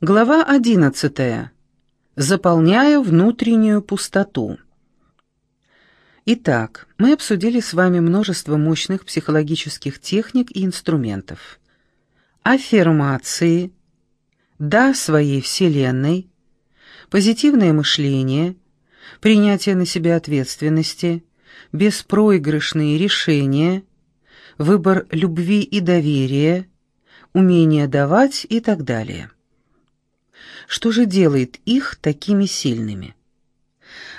Глава одиннадцатая. Заполняя внутреннюю пустоту. Итак, мы обсудили с вами множество мощных психологических техник и инструментов. Аффирмации, «да» своей Вселенной, позитивное мышление, принятие на себя ответственности, беспроигрышные решения, выбор любви и доверия, умение давать и так далее. Что же делает их такими сильными?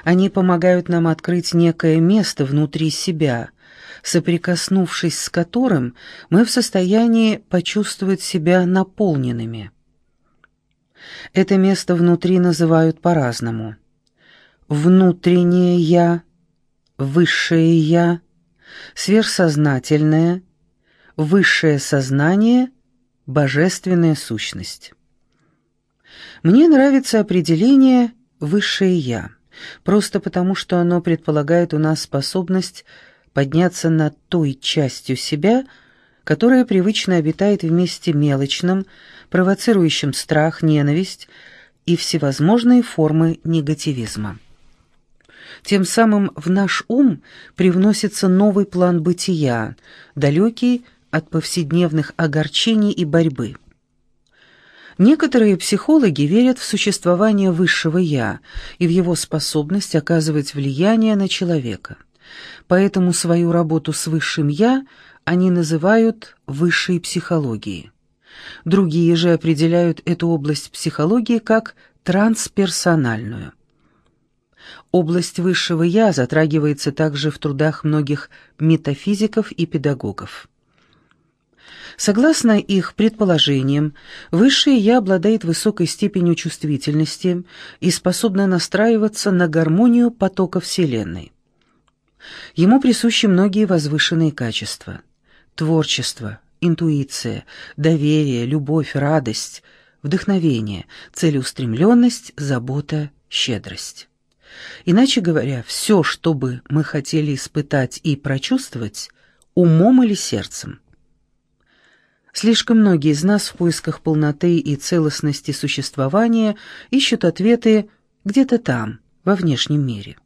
Они помогают нам открыть некое место внутри себя, соприкоснувшись с которым мы в состоянии почувствовать себя наполненными. Это место внутри называют по-разному. Внутреннее «я», высшее «я», сверхсознательное, высшее сознание, божественная сущность. Мне нравится определение «высшее я», просто потому что оно предполагает у нас способность подняться над той частью себя, которая привычно обитает в месте мелочном, провоцирующем страх, ненависть и всевозможные формы негативизма. Тем самым в наш ум привносится новый план бытия, далекий от повседневных огорчений и борьбы. Некоторые психологи верят в существование высшего «я» и в его способность оказывать влияние на человека. Поэтому свою работу с высшим «я» они называют высшей психологией. Другие же определяют эту область психологии как трансперсональную. Область высшего «я» затрагивается также в трудах многих метафизиков и педагогов. Согласно их предположениям, высшее «я» обладает высокой степенью чувствительности и способно настраиваться на гармонию потока Вселенной. Ему присущи многие возвышенные качества – творчество, интуиция, доверие, любовь, радость, вдохновение, целеустремленность, забота, щедрость. Иначе говоря, все, что бы мы хотели испытать и прочувствовать, умом или сердцем – Слишком многие из нас в поисках полноты и целостности существования ищут ответы где-то там, во внешнем мире.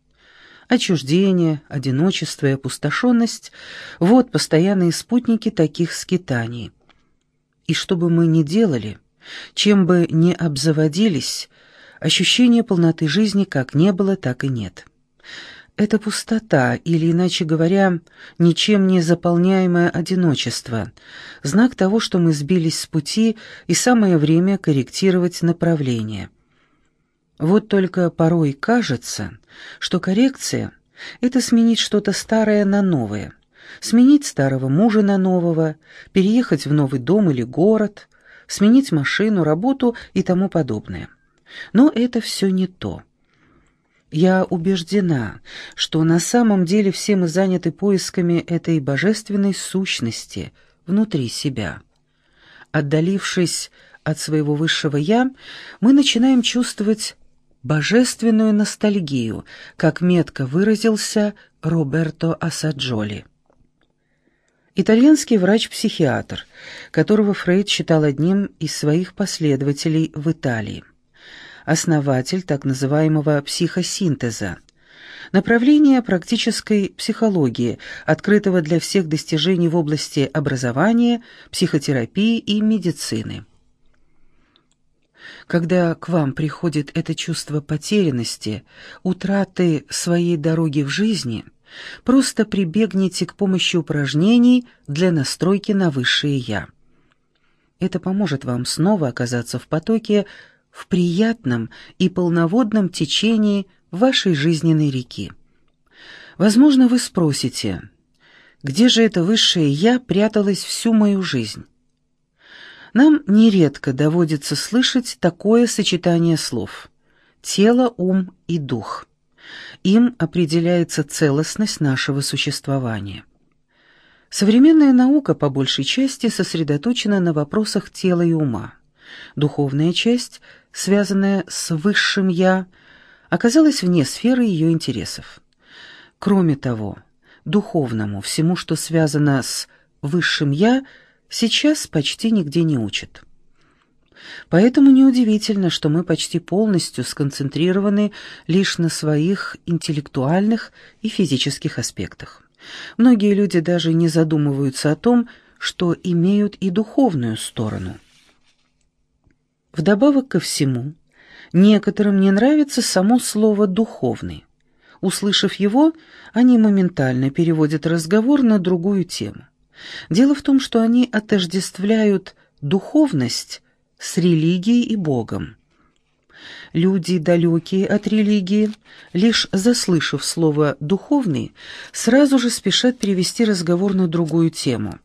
Отчуждение, одиночество и опустошенность – вот постоянные спутники таких скитаний. И что бы мы ни делали, чем бы ни обзаводились, ощущения полноты жизни как не было, так и нет. Это пустота, или, иначе говоря, ничем не заполняемое одиночество, знак того, что мы сбились с пути и самое время корректировать направление. Вот только порой кажется, что коррекция — это сменить что-то старое на новое, сменить старого мужа на нового, переехать в новый дом или город, сменить машину, работу и тому подобное. Но это все не то. Я убеждена, что на самом деле все мы заняты поисками этой божественной сущности внутри себя. Отдалившись от своего высшего «я», мы начинаем чувствовать божественную ностальгию, как метко выразился Роберто Асаджоли. Итальянский врач-психиатр, которого Фрейд считал одним из своих последователей в Италии основатель так называемого психосинтеза, направления практической психологии, открытого для всех достижений в области образования, психотерапии и медицины. Когда к вам приходит это чувство потерянности, утраты своей дороги в жизни, просто прибегните к помощи упражнений для настройки на высшее «я». Это поможет вам снова оказаться в потоке в приятном и полноводном течении вашей жизненной реки. Возможно, вы спросите, где же это высшее «я» пряталось всю мою жизнь? Нам нередко доводится слышать такое сочетание слов «тело, ум и дух». Им определяется целостность нашего существования. Современная наука по большей части сосредоточена на вопросах тела и ума. Духовная часть связанная с высшим «я», оказалась вне сферы ее интересов. Кроме того, духовному, всему, что связано с высшим «я», сейчас почти нигде не учат. Поэтому неудивительно, что мы почти полностью сконцентрированы лишь на своих интеллектуальных и физических аспектах. Многие люди даже не задумываются о том, что имеют и духовную сторону. Вдобавок ко всему, некоторым не нравится само слово «духовный». Услышав его, они моментально переводят разговор на другую тему. Дело в том, что они отождествляют духовность с религией и Богом. Люди, далекие от религии, лишь заслышав слово «духовный», сразу же спешат перевести разговор на другую тему.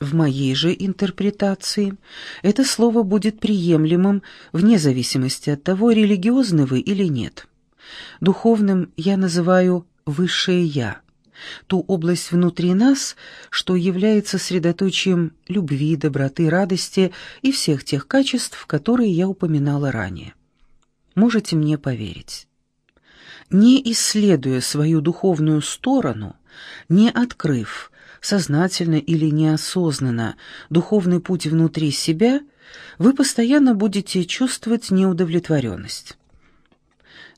В моей же интерпретации это слово будет приемлемым вне зависимости от того, религиозны вы или нет. Духовным я называю «высшее я», ту область внутри нас, что является средоточием любви, доброты, радости и всех тех качеств, которые я упоминала ранее. Можете мне поверить. Не исследуя свою духовную сторону, не открыв, сознательно или неосознанно, духовный путь внутри себя, вы постоянно будете чувствовать неудовлетворенность.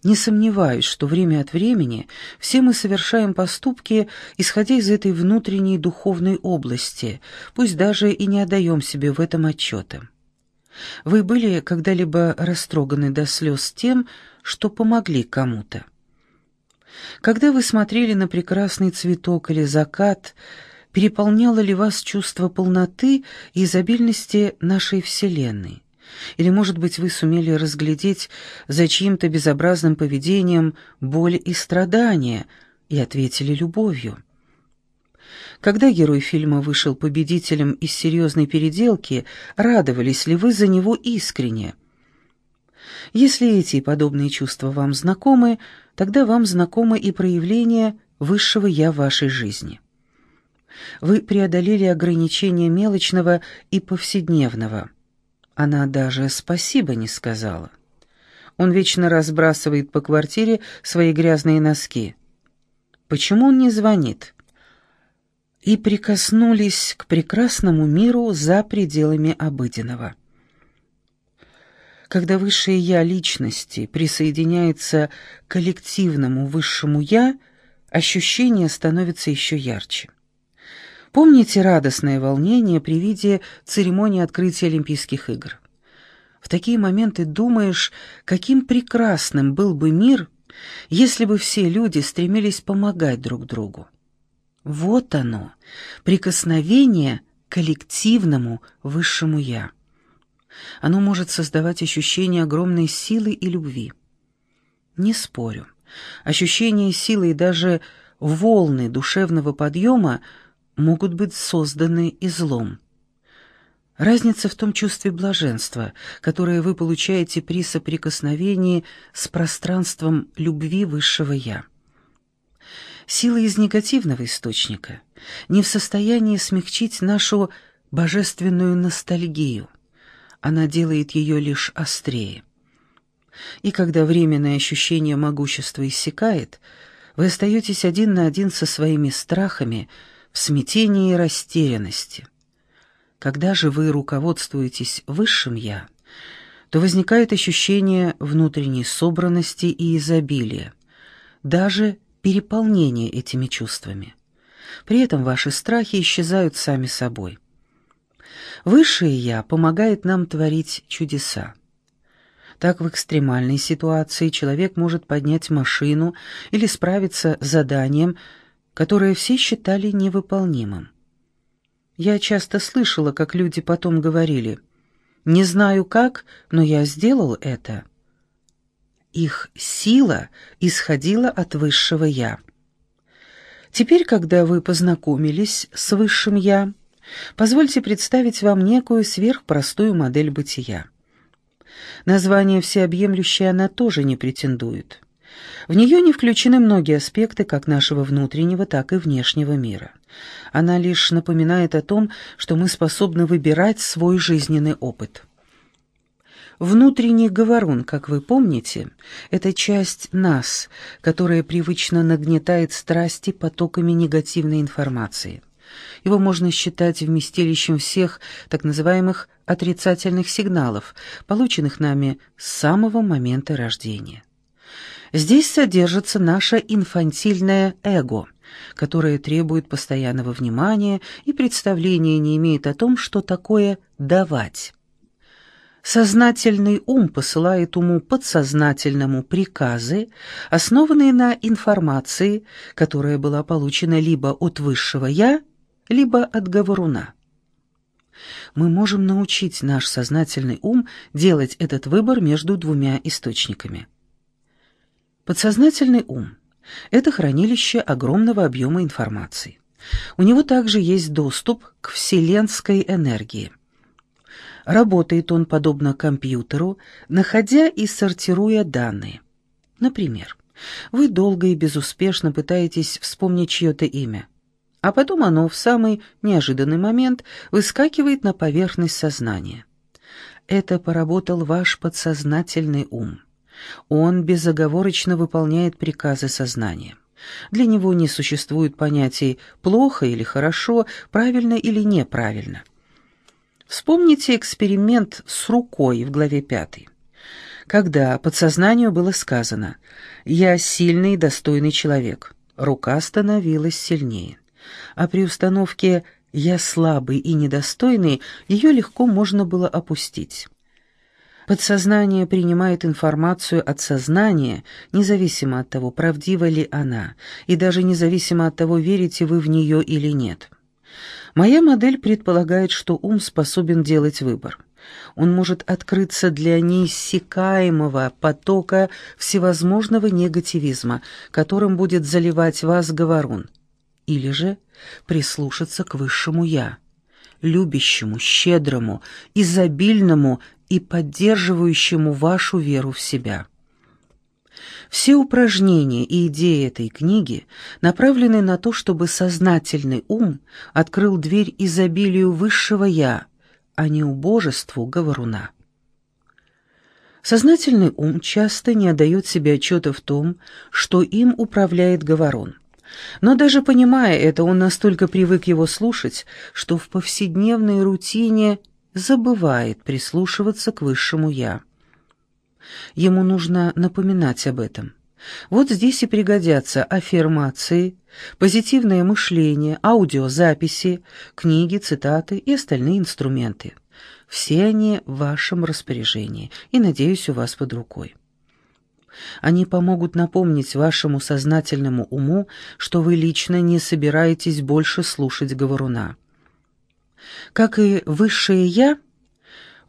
Не сомневаюсь, что время от времени все мы совершаем поступки, исходя из этой внутренней духовной области, пусть даже и не отдаем себе в этом отчета. Вы были когда-либо растроганы до слез тем, что помогли кому-то? Когда вы смотрели на прекрасный цветок или закат, переполняло ли вас чувство полноты и изобильности нашей Вселенной? Или, может быть, вы сумели разглядеть за чьим-то безобразным поведением боль и страдания и ответили любовью? Когда герой фильма вышел победителем из серьезной переделки, радовались ли вы за него искренне? Если эти и подобные чувства вам знакомы, тогда вам знакомы и проявления высшего «я» вашей жизни. Вы преодолели ограничения мелочного и повседневного – она даже спасибо не сказала. Он вечно разбрасывает по квартире свои грязные носки. Почему он не звонит? И прикоснулись к прекрасному миру за пределами обыденного. Когда высшее «я» личности присоединяется к коллективному высшему «я», ощущение становится еще ярче. Помните радостное волнение при виде церемонии открытия Олимпийских игр? В такие моменты думаешь, каким прекрасным был бы мир, если бы все люди стремились помогать друг другу. Вот оно, прикосновение к коллективному высшему «я». Оно может создавать ощущение огромной силы и любви. Не спорю, ощущение силы и даже волны душевного подъема могут быть созданы и злом. Разница в том чувстве блаженства, которое вы получаете при соприкосновении с пространством любви высшего «Я». Сила из негативного источника не в состоянии смягчить нашу божественную ностальгию. Она делает ее лишь острее. И когда временное ощущение могущества иссякает, вы остаетесь один на один со своими страхами – в смятении и растерянности. Когда же вы руководствуетесь высшим «я», то возникает ощущение внутренней собранности и изобилия, даже переполнения этими чувствами. При этом ваши страхи исчезают сами собой. Высшее «я» помогает нам творить чудеса. Так в экстремальной ситуации человек может поднять машину или справиться с заданием, которое все считали невыполнимым. Я часто слышала, как люди потом говорили «Не знаю как, но я сделал это». Их сила исходила от высшего «я». Теперь, когда вы познакомились с высшим «я», позвольте представить вам некую сверхпростую модель бытия. Название «всеобъемлющее» она тоже не претендует. В нее не включены многие аспекты как нашего внутреннего, так и внешнего мира. Она лишь напоминает о том, что мы способны выбирать свой жизненный опыт. Внутренний говорун, как вы помните, это часть нас, которая привычно нагнетает страсти потоками негативной информации. Его можно считать вместилищем всех так называемых отрицательных сигналов, полученных нами с самого момента рождения. Здесь содержится наше инфантильное эго, которое требует постоянного внимания и представления не имеет о том, что такое «давать». Сознательный ум посылает уму подсознательному приказы, основанные на информации, которая была получена либо от высшего «я», либо от говоруна. Мы можем научить наш сознательный ум делать этот выбор между двумя источниками. Подсознательный ум – это хранилище огромного объема информации. У него также есть доступ к вселенской энергии – Работает он подобно компьютеру, находя и сортируя данные. Например, вы долго и безуспешно пытаетесь вспомнить чье-то имя, а потом оно в самый неожиданный момент выскакивает на поверхность сознания. Это поработал ваш подсознательный ум. Он безоговорочно выполняет приказы сознания. Для него не существует понятий «плохо» или «хорошо», «правильно» или «неправильно». Вспомните эксперимент с рукой в главе 5. Когда подсознанию было сказано «Я сильный и достойный человек», рука становилась сильнее. А при установке «Я слабый и недостойный» ее легко можно было опустить. Подсознание принимает информацию от сознания, независимо от того, правдива ли она, и даже независимо от того, верите вы в нее или нет. Моя модель предполагает, что ум способен делать выбор. Он может открыться для неиссякаемого потока всевозможного негативизма, которым будет заливать вас говорун. Или же прислушаться к высшему «я», любящему, щедрому, изобильному и поддерживающему вашу веру в себя. Все упражнения и идеи этой книги направлены на то, чтобы сознательный ум открыл дверь изобилию высшего «я», а не убожеству говоруна. Сознательный ум часто не отдает себе отчета в том, что им управляет говорун. Но даже понимая это, он настолько привык его слушать, что в повседневной рутине забывает прислушиваться к высшему «я». Ему нужно напоминать об этом. Вот здесь и пригодятся аффирмации, позитивное мышление, аудиозаписи, книги, цитаты и остальные инструменты. Все они в вашем распоряжении и, надеюсь, у вас под рукой. Они помогут напомнить вашему сознательному уму, что вы лично не собираетесь больше слушать говоруна. Как и высшее «я»,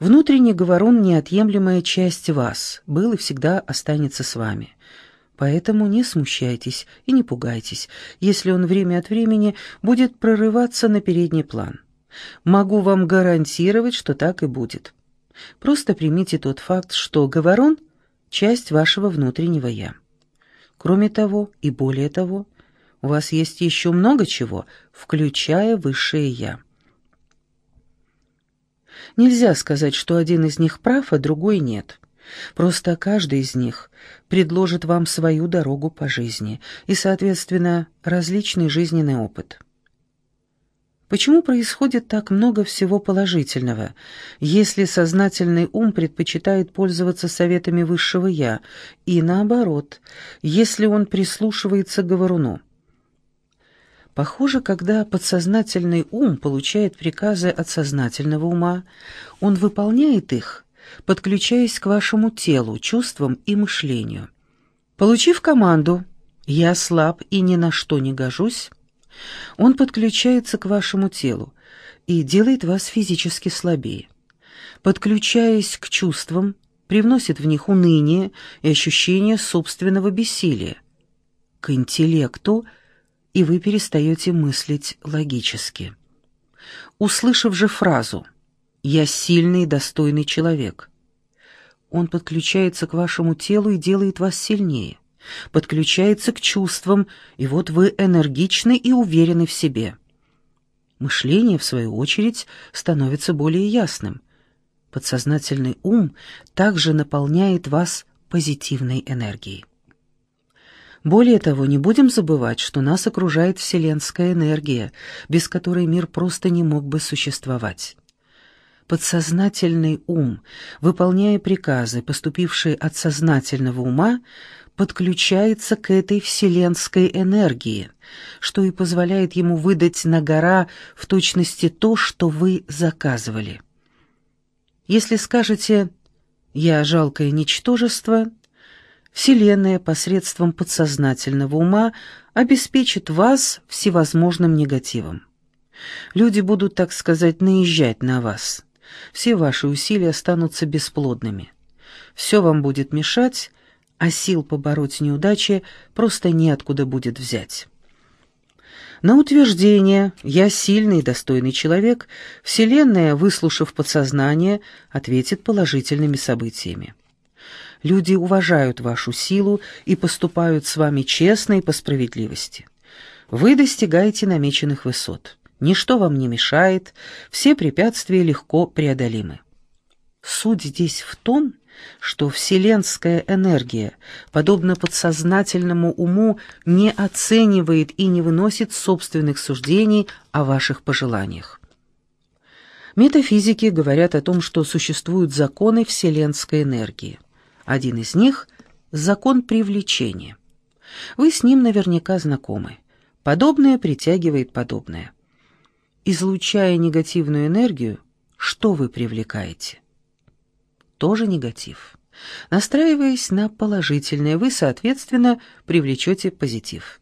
Внутренний говорун — неотъемлемая часть вас, был и всегда останется с вами. Поэтому не смущайтесь и не пугайтесь, если он время от времени будет прорываться на передний план. Могу вам гарантировать, что так и будет. Просто примите тот факт, что говорун — часть вашего внутреннего «я». Кроме того и более того, у вас есть еще много чего, включая высшее «я». Нельзя сказать, что один из них прав, а другой нет. Просто каждый из них предложит вам свою дорогу по жизни и, соответственно, различный жизненный опыт. Почему происходит так много всего положительного, если сознательный ум предпочитает пользоваться советами высшего «я», и наоборот, если он прислушивается к говоруну? Похоже, когда подсознательный ум получает приказы от сознательного ума, он выполняет их, подключаясь к вашему телу, чувствам и мышлению. Получив команду «я слаб и ни на что не гожусь», он подключается к вашему телу и делает вас физически слабее. Подключаясь к чувствам, привносит в них уныние и ощущение собственного бессилия. К интеллекту – и вы перестаете мыслить логически. Услышав же фразу «Я сильный и достойный человек», он подключается к вашему телу и делает вас сильнее, подключается к чувствам, и вот вы энергичны и уверены в себе. Мышление, в свою очередь, становится более ясным. Подсознательный ум также наполняет вас позитивной энергией. Более того, не будем забывать, что нас окружает вселенская энергия, без которой мир просто не мог бы существовать. Подсознательный ум, выполняя приказы, поступившие от сознательного ума, подключается к этой вселенской энергии, что и позволяет ему выдать на гора в точности то, что вы заказывали. Если скажете «я жалкое ничтожество», Вселенная посредством подсознательного ума обеспечит вас всевозможным негативом. Люди будут, так сказать, наезжать на вас. Все ваши усилия останутся бесплодными. Все вам будет мешать, а сил побороть неудачи просто неоткуда будет взять. На утверждение «я сильный и достойный человек» Вселенная, выслушав подсознание, ответит положительными событиями. Люди уважают вашу силу и поступают с вами честно и по справедливости. Вы достигаете намеченных высот. Ничто вам не мешает, все препятствия легко преодолимы. Суть здесь в том, что вселенская энергия, подобно подсознательному уму, не оценивает и не выносит собственных суждений о ваших пожеланиях. Метафизики говорят о том, что существуют законы вселенской энергии. Один из них — закон привлечения. Вы с ним наверняка знакомы. Подобное притягивает подобное. Излучая негативную энергию, что вы привлекаете? Тоже негатив. Настраиваясь на положительное, вы, соответственно, привлечете позитив.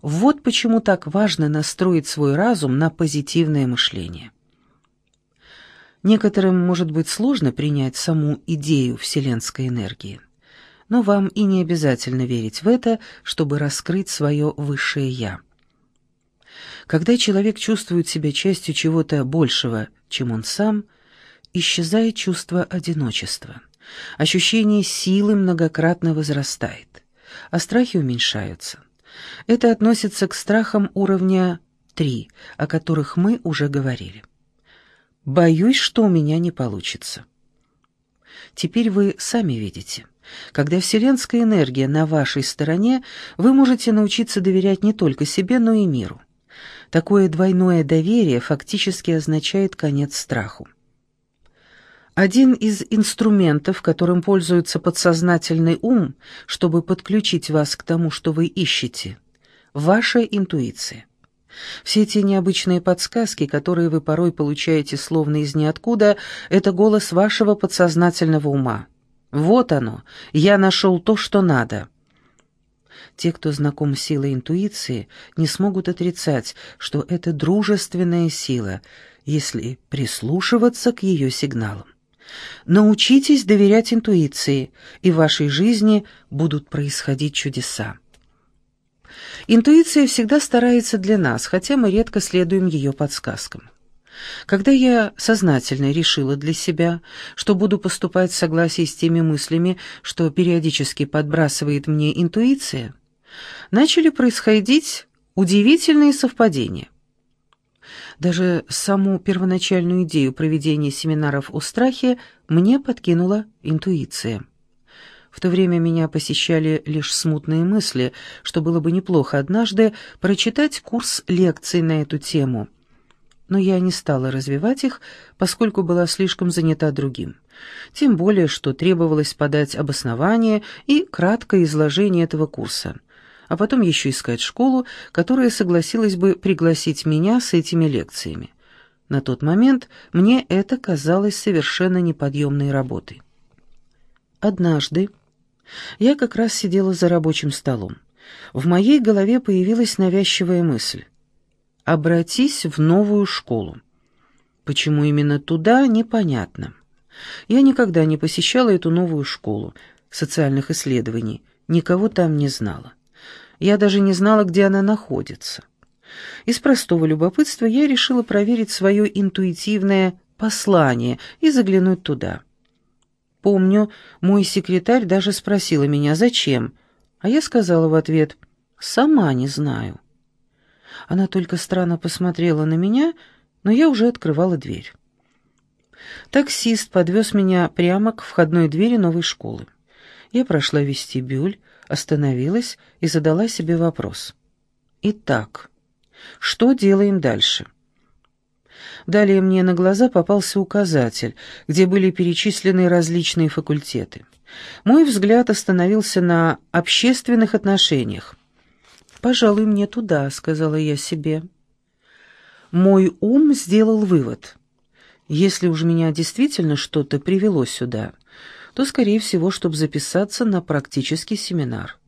Вот почему так важно настроить свой разум на позитивное мышление. Некоторым может быть сложно принять саму идею вселенской энергии. Но вам и не обязательно верить в это, чтобы раскрыть свое высшее «я». Когда человек чувствует себя частью чего-то большего, чем он сам, исчезает чувство одиночества. Ощущение силы многократно возрастает, а страхи уменьшаются. Это относится к страхам уровня 3, о которых мы уже говорили. Боюсь, что у меня не получится. Теперь вы сами видите. Когда вселенская энергия на вашей стороне, вы можете научиться доверять не только себе, но и миру. Такое двойное доверие фактически означает конец страху. Один из инструментов, которым пользуется подсознательный ум, чтобы подключить вас к тому, что вы ищете – ваша интуиция. Все эти необычные подсказки, которые вы порой получаете словно из ниоткуда, это голос вашего подсознательного ума. Вот оно, я нашел то, что надо. Те, кто знаком с силой интуиции, не смогут отрицать, что это дружественная сила, если прислушиваться к ее сигналам. Научитесь доверять интуиции, и в вашей жизни будут происходить чудеса. Интуиция всегда старается для нас, хотя мы редко следуем ее подсказкам. Когда я сознательно решила для себя, что буду поступать в согласии с теми мыслями, что периодически подбрасывает мне интуиция, начали происходить удивительные совпадения. Даже саму первоначальную идею проведения семинаров о страхе мне подкинула интуиция. В то время меня посещали лишь смутные мысли, что было бы неплохо однажды прочитать курс лекций на эту тему. Но я не стала развивать их, поскольку была слишком занята другим. Тем более, что требовалось подать обоснование и краткое изложение этого курса, а потом еще искать школу, которая согласилась бы пригласить меня с этими лекциями. На тот момент мне это казалось совершенно неподъемной работой. Однажды, я как раз сидела за рабочим столом. В моей голове появилась навязчивая мысль. «Обратись в новую школу». Почему именно туда, непонятно. Я никогда не посещала эту новую школу социальных исследований, никого там не знала. Я даже не знала, где она находится. Из простого любопытства я решила проверить свое интуитивное послание и заглянуть туда. Помню, мой секретарь даже спросила меня, зачем, а я сказала в ответ, «Сама не знаю». Она только странно посмотрела на меня, но я уже открывала дверь. Таксист подвез меня прямо к входной двери новой школы. Я прошла вестибюль, остановилась и задала себе вопрос. Итак, что делаем дальше? Далее мне на глаза попался указатель, где были перечислены различные факультеты. Мой взгляд остановился на общественных отношениях. «Пожалуй, мне туда», — сказала я себе. Мой ум сделал вывод. Если уж меня действительно что-то привело сюда, то, скорее всего, чтобы записаться на практический семинар.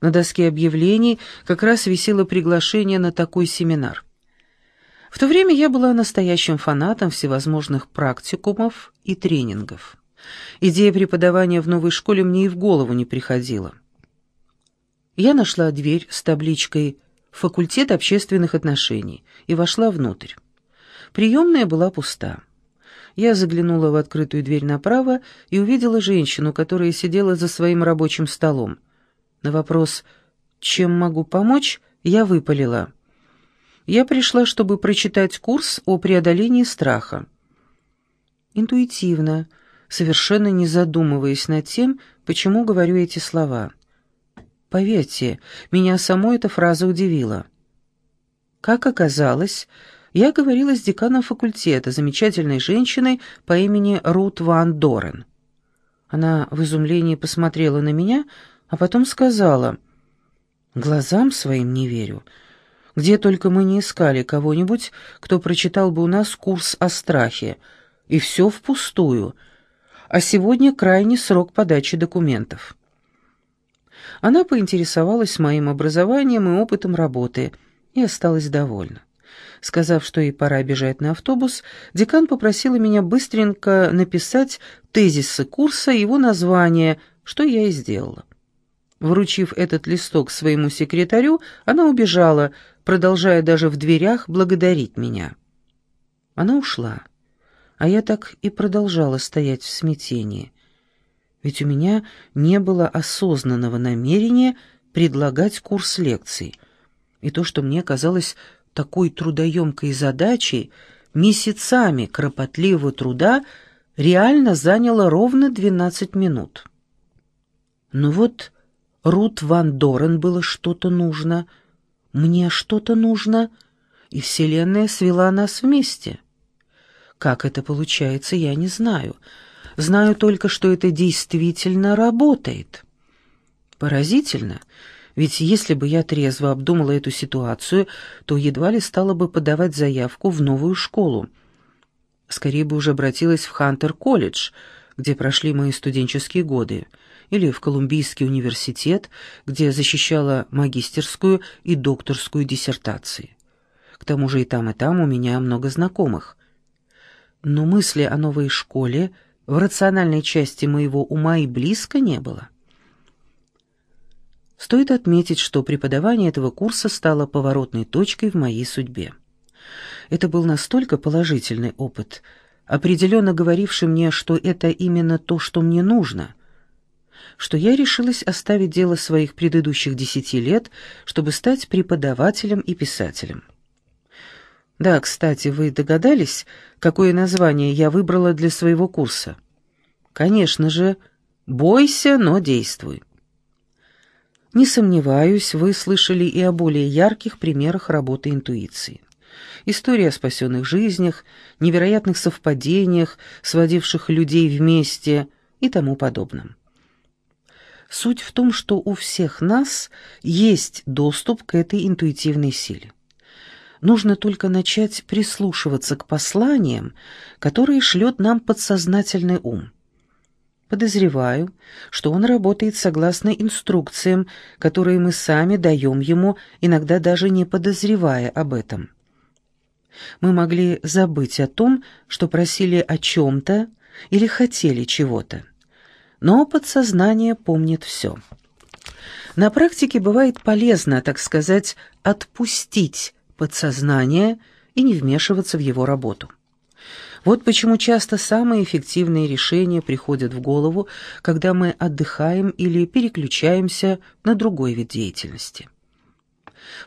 На доске объявлений как раз висело приглашение на такой семинар. В то время я была настоящим фанатом всевозможных практикумов и тренингов. Идея преподавания в новой школе мне и в голову не приходила. Я нашла дверь с табличкой «Факультет общественных отношений» и вошла внутрь. Приемная была пуста. Я заглянула в открытую дверь направо и увидела женщину, которая сидела за своим рабочим столом. На вопрос «Чем могу помочь?» я выпалила. Я пришла, чтобы прочитать курс о преодолении страха. Интуитивно, совершенно не задумываясь над тем, почему говорю эти слова. Поверьте, меня само эта фраза удивила. Как оказалось, я говорила с деканом факультета, замечательной женщиной по имени Рут Ван Дорен. Она в изумлении посмотрела на меня, а потом сказала, «Глазам своим не верю. Где только мы не искали кого-нибудь, кто прочитал бы у нас курс о страхе, и все впустую» а сегодня крайний срок подачи документов. Она поинтересовалась моим образованием и опытом работы и осталась довольна. Сказав, что ей пора бежать на автобус, декан попросила меня быстренько написать тезисы курса и его название, что я и сделала. Вручив этот листок своему секретарю, она убежала, продолжая даже в дверях благодарить меня. Она ушла а я так и продолжала стоять в смятении. Ведь у меня не было осознанного намерения предлагать курс лекций. И то, что мне казалось такой трудоемкой задачей, месяцами кропотливого труда, реально заняло ровно 12 минут. Но вот Рут Ван Дорен было что-то нужно, мне что-то нужно, и Вселенная свела нас вместе. Как это получается, я не знаю. Знаю только, что это действительно работает. Поразительно, ведь если бы я трезво обдумала эту ситуацию, то едва ли стала бы подавать заявку в новую школу. Скорее бы уже обратилась в Хантер-колледж, где прошли мои студенческие годы, или в Колумбийский университет, где защищала магистерскую и докторскую диссертации. К тому же и там, и там у меня много знакомых но мысли о новой школе в рациональной части моего ума и близко не было. Стоит отметить, что преподавание этого курса стало поворотной точкой в моей судьбе. Это был настолько положительный опыт, определенно говоривший мне, что это именно то, что мне нужно, что я решилась оставить дело своих предыдущих десяти лет, чтобы стать преподавателем и писателем. Да, кстати, вы догадались, какое название я выбрала для своего курса? Конечно же, «Бойся, но действуй». Не сомневаюсь, вы слышали и о более ярких примерах работы интуиции. История о спасенных жизнях, невероятных совпадениях, сводивших людей вместе и тому подобном. Суть в том, что у всех нас есть доступ к этой интуитивной силе. Нужно только начать прислушиваться к посланиям, которые шлет нам подсознательный ум. Подозреваю, что он работает согласно инструкциям, которые мы сами даем ему, иногда даже не подозревая об этом. Мы могли забыть о том, что просили о чем-то или хотели чего-то. Но подсознание помнит все. На практике бывает полезно, так сказать, отпустить подсознание и не вмешиваться в его работу. Вот почему часто самые эффективные решения приходят в голову, когда мы отдыхаем или переключаемся на другой вид деятельности.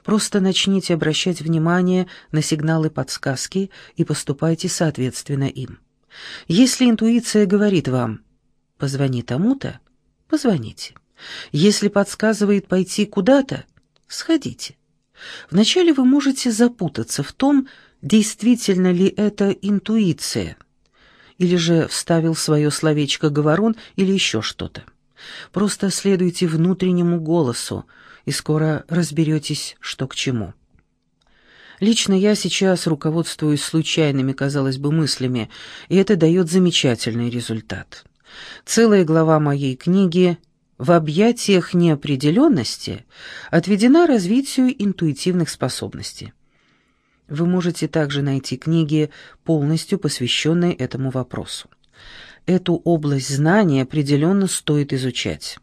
Просто начните обращать внимание на сигналы подсказки и поступайте соответственно им. Если интуиция говорит вам «позвони тому-то», позвоните. Если подсказывает пойти куда-то, сходите. Вначале вы можете запутаться в том, действительно ли это интуиция, или же вставил свое словечко говорун или еще что-то. Просто следуйте внутреннему голосу, и скоро разберетесь, что к чему. Лично я сейчас руководствуюсь случайными, казалось бы, мыслями, и это дает замечательный результат. Целая глава моей книги «В объятиях неопределенности» отведена развитию интуитивных способностей. Вы можете также найти книги, полностью посвященные этому вопросу. Эту область знаний определенно стоит изучать.